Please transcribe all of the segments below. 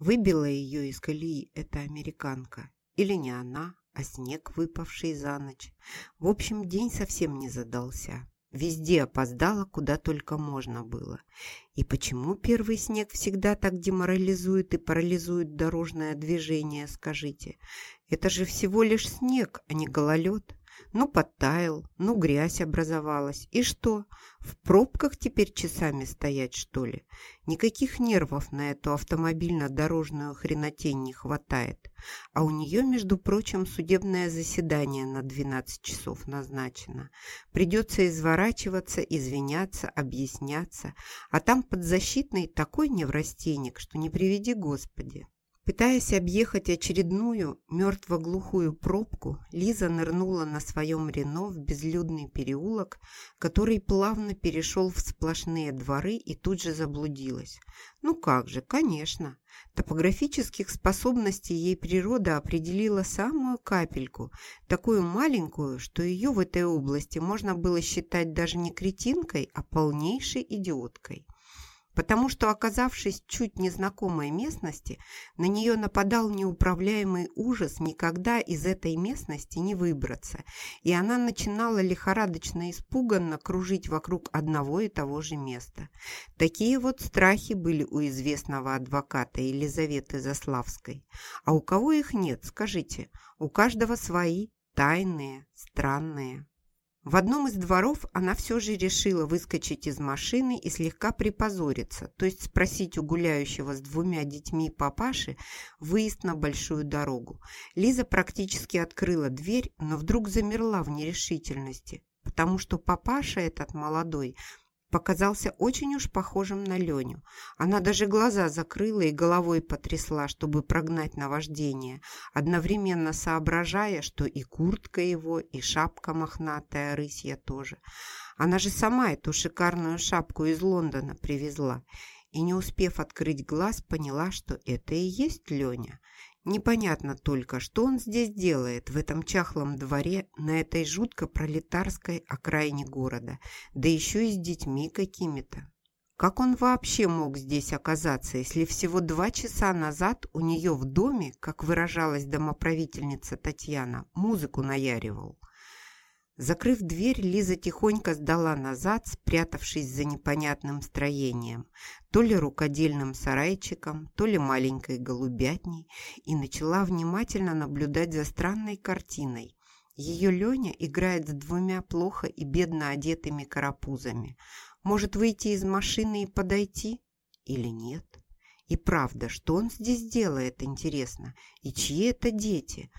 Выбила ее из колеи эта американка. Или не она, а снег, выпавший за ночь. В общем, день совсем не задался. Везде опоздала, куда только можно было. И почему первый снег всегда так деморализует и парализует дорожное движение, скажите? Это же всего лишь снег, а не гололед. Ну, подтаял, ну, грязь образовалась. И что? В пробках теперь часами стоять, что ли? Никаких нервов на эту автомобильно-дорожную хренотень не хватает. А у нее, между прочим, судебное заседание на 12 часов назначено. Придется изворачиваться, извиняться, объясняться. А там подзащитный такой неврастенник, что не приведи Господи. Пытаясь объехать очередную мертво-глухую пробку, Лиза нырнула на своем Рено в безлюдный переулок, который плавно перешел в сплошные дворы и тут же заблудилась. Ну как же, конечно. Топографических способностей ей природа определила самую капельку, такую маленькую, что ее в этой области можно было считать даже не кретинкой, а полнейшей идиоткой потому что, оказавшись чуть незнакомой местности, на нее нападал неуправляемый ужас никогда из этой местности не выбраться, и она начинала лихорадочно испуганно кружить вокруг одного и того же места. Такие вот страхи были у известного адвоката Елизаветы Заславской. А у кого их нет, скажите? У каждого свои, тайные, странные. В одном из дворов она все же решила выскочить из машины и слегка припозориться, то есть спросить у гуляющего с двумя детьми папаши выезд на большую дорогу. Лиза практически открыла дверь, но вдруг замерла в нерешительности, потому что папаша этот молодой показался очень уж похожим на Леню. Она даже глаза закрыла и головой потрясла, чтобы прогнать наваждение, одновременно соображая, что и куртка его, и шапка мохнатая, рысья тоже. Она же сама эту шикарную шапку из Лондона привезла и, не успев открыть глаз, поняла, что это и есть Леня. Непонятно только, что он здесь делает, в этом чахлом дворе, на этой жутко пролетарской окраине города, да еще и с детьми какими-то. Как он вообще мог здесь оказаться, если всего два часа назад у нее в доме, как выражалась домоправительница Татьяна, музыку наяривал? Закрыв дверь, Лиза тихонько сдала назад, спрятавшись за непонятным строением, то ли рукодельным сарайчиком, то ли маленькой голубятней, и начала внимательно наблюдать за странной картиной. Ее Леня играет с двумя плохо и бедно одетыми карапузами. Может выйти из машины и подойти? Или нет? И правда, что он здесь делает, интересно? И чьи это дети?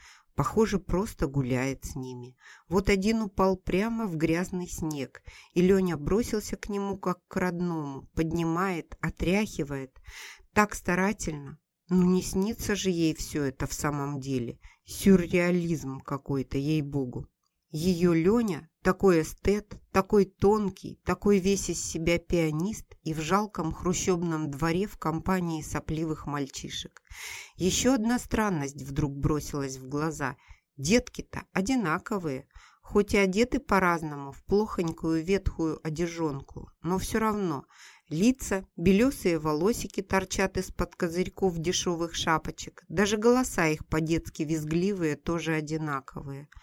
Похоже, просто гуляет с ними. Вот один упал прямо в грязный снег, и Леня бросился к нему, как к родному, поднимает, отряхивает. Так старательно. Ну, не снится же ей все это в самом деле. Сюрреализм какой-то, ей-богу. Ее Леня, такой эстет, такой тонкий, такой весь из себя пианист и в жалком хрущебном дворе в компании сопливых мальчишек. Еще одна странность вдруг бросилась в глаза. Детки-то одинаковые, хоть и одеты по-разному в плохонькую ветхую одежонку, но все равно лица, белесые волосики торчат из-под козырьков дешевых шапочек, даже голоса их по-детски визгливые тоже одинаковые –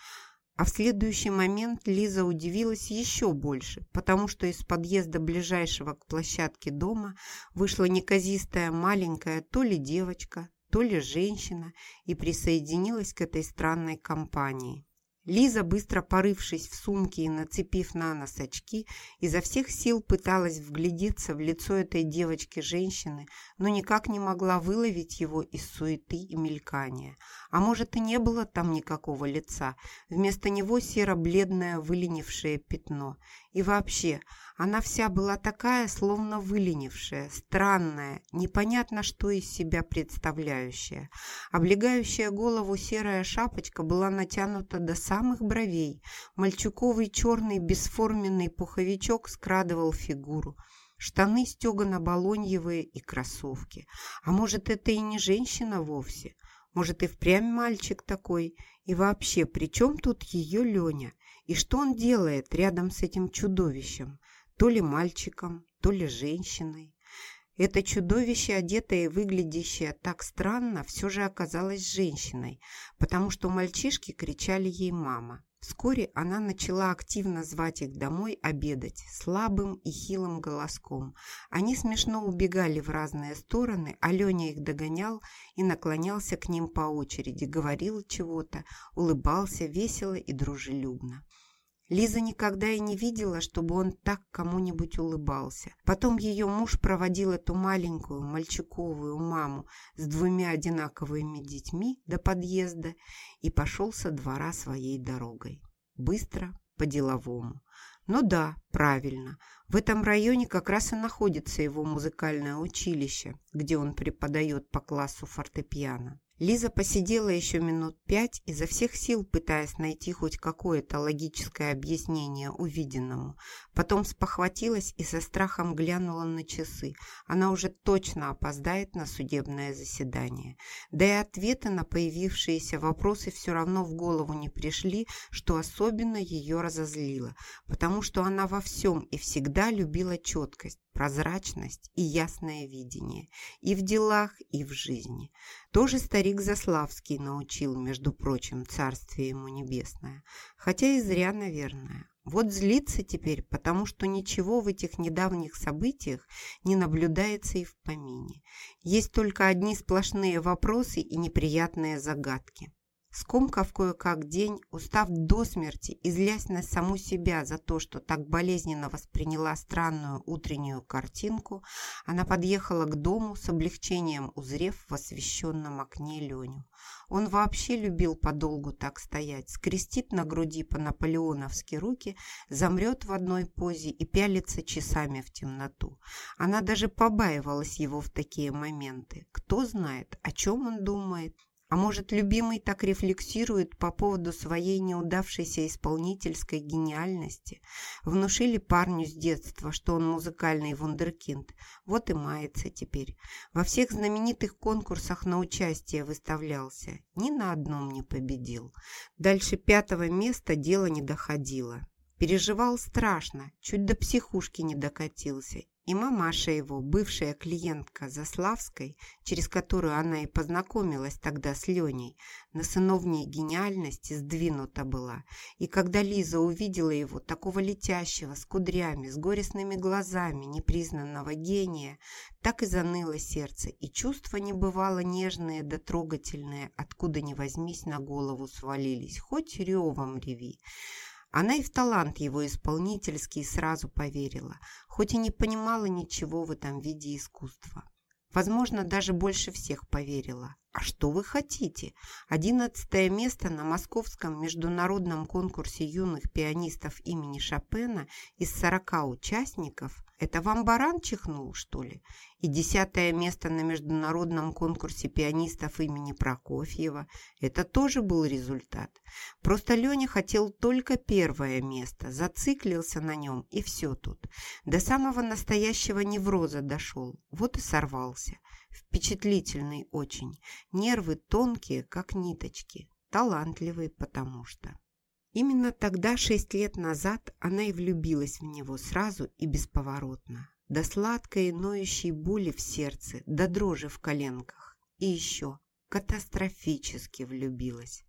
а в следующий момент Лиза удивилась еще больше, потому что из подъезда ближайшего к площадке дома вышла неказистая маленькая то ли девочка, то ли женщина и присоединилась к этой странной компании. Лиза, быстро порывшись в сумке и нацепив на нос очки, изо всех сил пыталась вглядеться в лицо этой девочки-женщины, но никак не могла выловить его из суеты и мелькания. А может, и не было там никакого лица. Вместо него серо-бледное выленившее пятно. И вообще, она вся была такая, словно выленившая, странная, непонятно что из себя представляющая. Облегающая голову серая шапочка была натянута до самых бровей. Мальчуковый черный бесформенный пуховичок скрадывал фигуру. Штаны стегано-балоньевые и кроссовки. А может, это и не женщина вовсе? Может, и впрямь мальчик такой? И вообще, при чем тут ее Леня? И что он делает рядом с этим чудовищем? То ли мальчиком, то ли женщиной. Это чудовище, одетое и выглядящее так странно, все же оказалось женщиной, потому что мальчишки кричали ей «мама». Вскоре она начала активно звать их домой обедать слабым и хилым голоском. Они смешно убегали в разные стороны, а Леня их догонял и наклонялся к ним по очереди, говорил чего-то, улыбался весело и дружелюбно. Лиза никогда и не видела, чтобы он так кому-нибудь улыбался. Потом ее муж проводил эту маленькую мальчиковую маму с двумя одинаковыми детьми до подъезда и пошел со двора своей дорогой. Быстро, по-деловому. Ну да, правильно. В этом районе как раз и находится его музыкальное училище, где он преподает по классу фортепиано. Лиза посидела еще минут пять, изо всех сил пытаясь найти хоть какое-то логическое объяснение увиденному. Потом спохватилась и со страхом глянула на часы. Она уже точно опоздает на судебное заседание. Да и ответы на появившиеся вопросы все равно в голову не пришли, что особенно ее разозлило, потому что она во всем и всегда любила четкость, прозрачность и ясное видение и в делах, и в жизни. Тоже старик Заславский научил, между прочим, царствие ему небесное, хотя и зря, наверное. Вот злится теперь, потому что ничего в этих недавних событиях не наблюдается и в помине. Есть только одни сплошные вопросы и неприятные загадки. Скомкав кое-как день, устав до смерти и злясь на саму себя за то, что так болезненно восприняла странную утреннюю картинку, она подъехала к дому с облегчением, узрев в освещенном окне Леню. Он вообще любил подолгу так стоять, скрестит на груди по-наполеоновски руки, замрет в одной позе и пялится часами в темноту. Она даже побаивалась его в такие моменты. Кто знает, о чем он думает а может, любимый так рефлексирует по поводу своей неудавшейся исполнительской гениальности? Внушили парню с детства, что он музыкальный вундеркинд. Вот и мается теперь. Во всех знаменитых конкурсах на участие выставлялся. Ни на одном не победил. Дальше пятого места дело не доходило. Переживал страшно, чуть до психушки не докатился и мамаша его, бывшая клиентка Заславской, через которую она и познакомилась тогда с Леней, на сыновней гениальности сдвинута была. И когда Лиза увидела его, такого летящего, с кудрями, с горестными глазами, непризнанного гения, так и заныло сердце, и чувства небывало нежные да трогательные, откуда ни возьмись на голову свалились, хоть ревом реви. Она и в талант его исполнительский сразу поверила, хоть и не понимала ничего в этом виде искусства. Возможно, даже больше всех поверила. А что вы хотите? Одиннадцатое место на московском международном конкурсе юных пианистов имени Шопена из сорока участников это вам баран чихнул, что ли? И десятое место на международном конкурсе пианистов имени Прокофьева – это тоже был результат. Просто Леня хотел только первое место, зациклился на нем, и все тут. До самого настоящего невроза дошел, вот и сорвался. Впечатлительный очень, нервы тонкие, как ниточки, талантливый потому что. Именно тогда, шесть лет назад, она и влюбилась в него сразу и бесповоротно. До сладкой ноющей боли в сердце, до дрожи в коленках. И еще катастрофически влюбилась.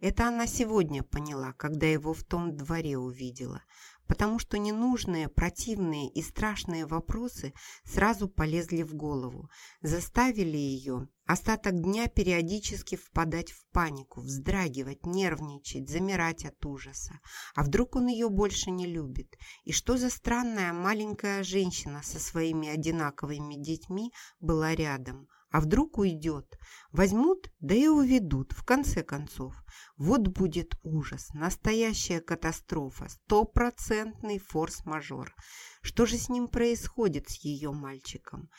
Это она сегодня поняла, когда его в том дворе увидела потому что ненужные, противные и страшные вопросы сразу полезли в голову, заставили ее остаток дня периодически впадать в панику, вздрагивать, нервничать, замирать от ужаса. А вдруг он ее больше не любит? И что за странная маленькая женщина со своими одинаковыми детьми была рядом? А вдруг уйдет? Возьмут, да и уведут, в конце концов. Вот будет ужас, настоящая катастрофа, стопроцентный форс-мажор. Что же с ним происходит, с ее мальчиком?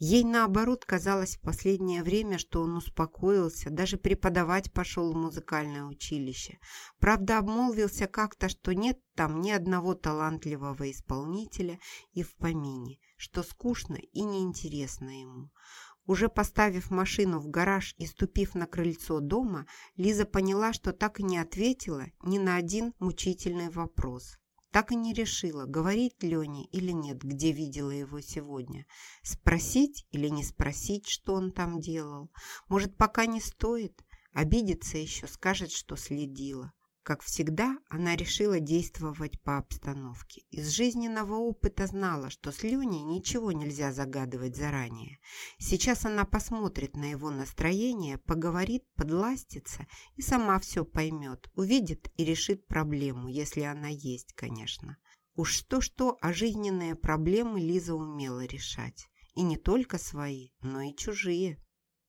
Ей, наоборот, казалось в последнее время, что он успокоился, даже преподавать пошел в музыкальное училище. Правда, обмолвился как-то, что нет там ни одного талантливого исполнителя и в помине, что скучно и неинтересно ему. Уже поставив машину в гараж и ступив на крыльцо дома, Лиза поняла, что так и не ответила ни на один мучительный вопрос. Так и не решила, говорить Лене или нет, где видела его сегодня. Спросить или не спросить, что он там делал. Может, пока не стоит? Обидится еще, скажет, что следила. Как всегда, она решила действовать по обстановке. Из жизненного опыта знала, что с Леней ничего нельзя загадывать заранее. Сейчас она посмотрит на его настроение, поговорит, подластится и сама все поймет, увидит и решит проблему, если она есть, конечно. Уж что-что, а жизненные проблемы Лиза умела решать. И не только свои, но и чужие.